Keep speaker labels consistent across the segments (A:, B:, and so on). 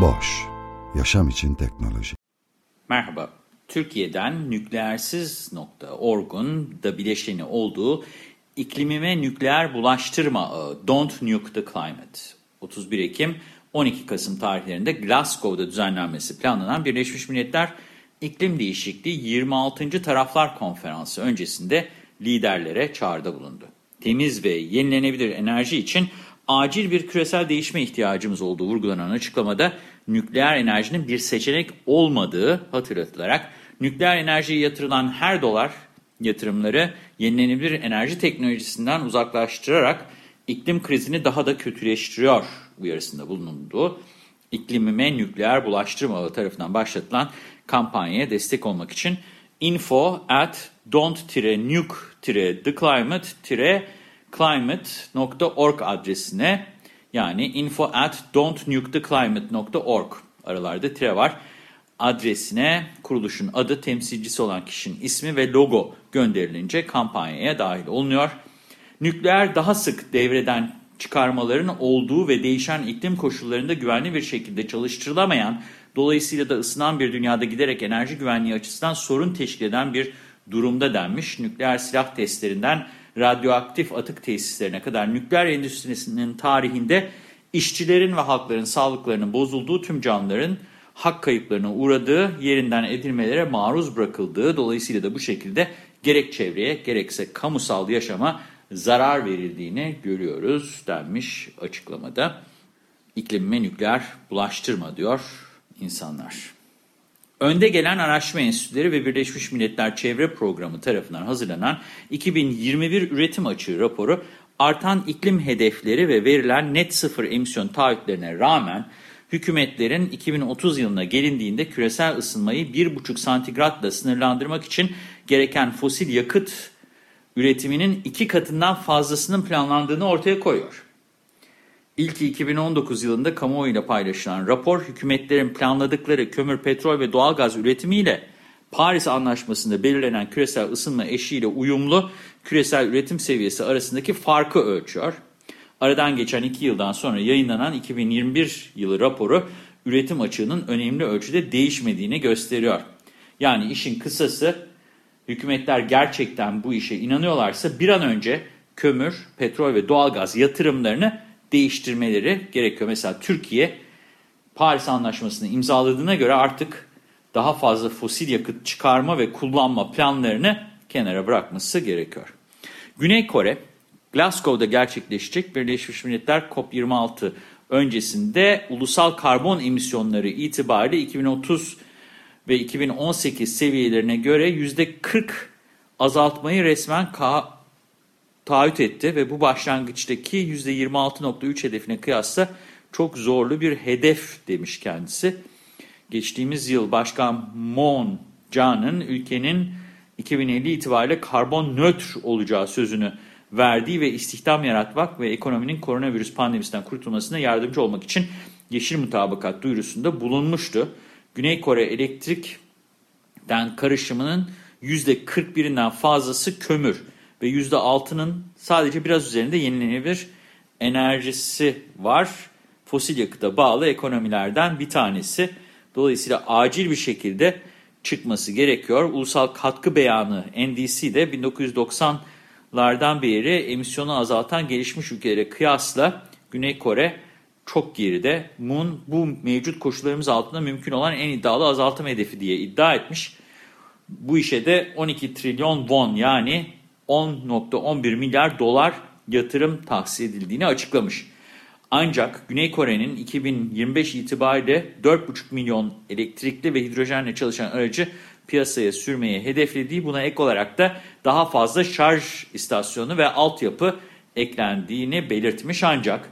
A: Boş, yaşam için teknoloji.
B: Merhaba, Türkiye'den nükleersiz.org'un da bileşeni olduğu iklimime nükleer bulaştırma ağı Don't Nuke the Climate 31 Ekim 12 Kasım tarihlerinde Glasgow'da düzenlenmesi planlanan Birleşmiş Milletler İklim Değişikliği 26. Taraflar Konferansı öncesinde liderlere çağrıda bulundu. Temiz ve yenilenebilir enerji için acil bir küresel değişme ihtiyacımız olduğu vurgulanan açıklamada nükleer enerjinin bir seçenek olmadığı hatırlatılarak nükleer enerjiye yatırılan her dolar yatırımları yenilenebilir enerji teknolojisinden uzaklaştırarak iklim krizini daha da kötüleştiriyor uyarısında bulunduğu iklimime nükleer bulaştırma tarafından başlatılan kampanyaya destek olmak için info at don't-nuke-theclimate-climate.org adresine yani info at don'tnuketheclimate.org aralarda tire var adresine kuruluşun adı, temsilcisi olan kişinin ismi ve logo gönderilince kampanyaya dahil olunuyor. Nükleer daha sık devreden çıkarmaların olduğu ve değişen iklim koşullarında güvenli bir şekilde çalıştırılamayan, dolayısıyla da ısınan bir dünyada giderek enerji güvenliği açısından sorun teşkil eden bir durumda denmiş. Nükleer silah testlerinden radyoaktif atık tesislerine kadar nükleer endüstrisinin tarihinde işçilerin ve halkların sağlıklarının bozulduğu tüm canlıların hak kayıplarına uğradığı, yerinden edilmelere maruz bırakıldığı, dolayısıyla da bu şekilde gerek çevreye gerekse kamusal yaşama zarar verildiğini görüyoruz denmiş açıklamada. İklimime nükleer bulaştırma diyor insanlar. Önde gelen araştırma enstitüleri ve Birleşmiş Milletler Çevre Programı tarafından hazırlanan 2021 üretim açığı raporu artan iklim hedefleri ve verilen net sıfır emisyon taahhütlerine rağmen hükümetlerin 2030 yılına gelindiğinde küresel ısınmayı 1,5 santigratla sınırlandırmak için gereken fosil yakıt üretiminin iki katından fazlasının planlandığını ortaya koyuyor. İlki 2019 yılında kamuoyuyla paylaşılan rapor, hükümetlerin planladıkları kömür, petrol ve doğalgaz üretimiyle Paris Anlaşması'nda belirlenen küresel ısınma eşiğiyle uyumlu küresel üretim seviyesi arasındaki farkı ölçüyor. Aradan geçen iki yıldan sonra yayınlanan 2021 yılı raporu üretim açığının önemli ölçüde değişmediğini gösteriyor. Yani işin kısası hükümetler gerçekten bu işe inanıyorlarsa bir an önce kömür, petrol ve doğalgaz yatırımlarını değiştirmeleri gerekiyor. Mesela Türkiye Paris Anlaşması'nı imzaladığına göre artık daha fazla fosil yakıt çıkarma ve kullanma planlarını kenara bırakması gerekiyor. Güney Kore, Glasgow'da gerçekleşecek Birleşmiş Milletler COP26 öncesinde ulusal karbon emisyonları itibariyle 2030 ve 2018 seviyelerine göre %40 azaltmayı resmen taahhüt etti ve bu başlangıçtaki %26.3 hedefine kıyasla çok zorlu bir hedef demiş kendisi. Geçtiğimiz yıl Başkan Moon Jae-in ülkenin 2050 itibariyle karbon nötr olacağı sözünü verdiği ve istihdam yaratmak ve ekonominin koronavirüs pandemisinden kurtulmasına yardımcı olmak için yeşil mutabakat duyurusunda bulunmuştu. Güney Kore elektrikten karışımının %41'inden fazlası kömür ve %6'nın sadece biraz üzerinde yenilenebilir enerjisi var. Fosil yakıta bağlı ekonomilerden bir tanesi. Dolayısıyla acil bir şekilde çıkması gerekiyor. Ulusal Katkı Beyanı NDC'de 1990'lardan beri emisyonu azaltan gelişmiş ülkelere kıyasla Güney Kore çok geride. Moon bu mevcut koşullarımız altında mümkün olan en iddialı azaltım hedefi diye iddia etmiş. Bu işe de 12 trilyon won yani 10.11 milyar dolar yatırım tahsis edildiğini açıklamış. Ancak Güney Kore'nin 2025 itibariyle 4,5 milyon elektrikli ve hidrojenle çalışan aracı piyasaya sürmeye hedeflediği buna ek olarak da daha fazla şarj istasyonu ve altyapı eklendiğini belirtmiş ancak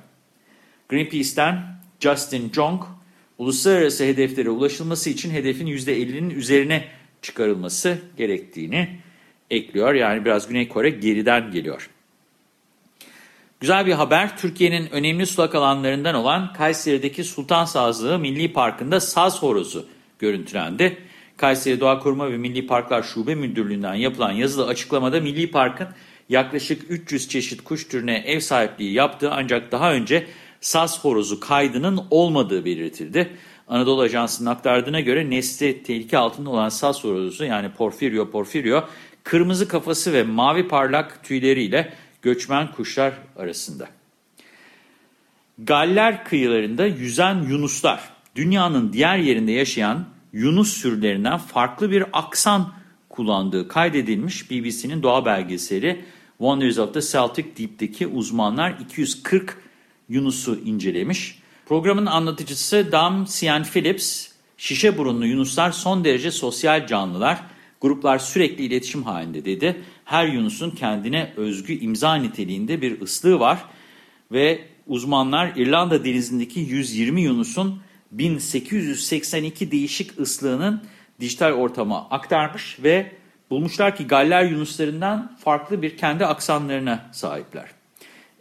B: Greenpeace'ten Justin Jong, uluslararası hedeflere ulaşılması için hedefin %50'nin üzerine çıkarılması gerektiğini ekliyor. Yani biraz Güney Kore geriden geliyor. Güzel bir haber, Türkiye'nin önemli sulak alanlarından olan Kayseri'deki Sultan Sazlığı Milli Parkı'nda saz horozu görüntülendi. Kayseri Doğa Koruma ve Milli Parklar Şube Müdürlüğü'nden yapılan yazılı açıklamada Milli Park'ın yaklaşık 300 çeşit kuş türüne ev sahipliği yaptığı ancak daha önce saz horozu kaydının olmadığı belirtildi. Anadolu Ajansı'nın aktardığına göre nesli tehlike altında olan saz horozu yani Porfirio porfirio kırmızı kafası ve mavi parlak tüyleriyle göçmen kuşlar arasında. Galler kıyılarında yüzen yunuslar dünyanın diğer yerinde yaşayan yunus sürülerinden farklı bir aksan kullandığı kaydedilmiş BBC'nin doğa belgeseli Wonders of the Celtic Deep'teki uzmanlar 240 yunusu incelemiş. Programın anlatıcısı Dam Sian Phillips, şişe burunlu yunuslar son derece sosyal canlılar, gruplar sürekli iletişim halinde dedi. Her yunusun kendine özgü imza niteliğinde bir ıslığı var ve uzmanlar İrlanda denizindeki 120 yunusun 1882 değişik ıslığının dijital ortama aktarmış ve bulmuşlar ki galler yunuslarından farklı bir kendi aksanlarına sahipler.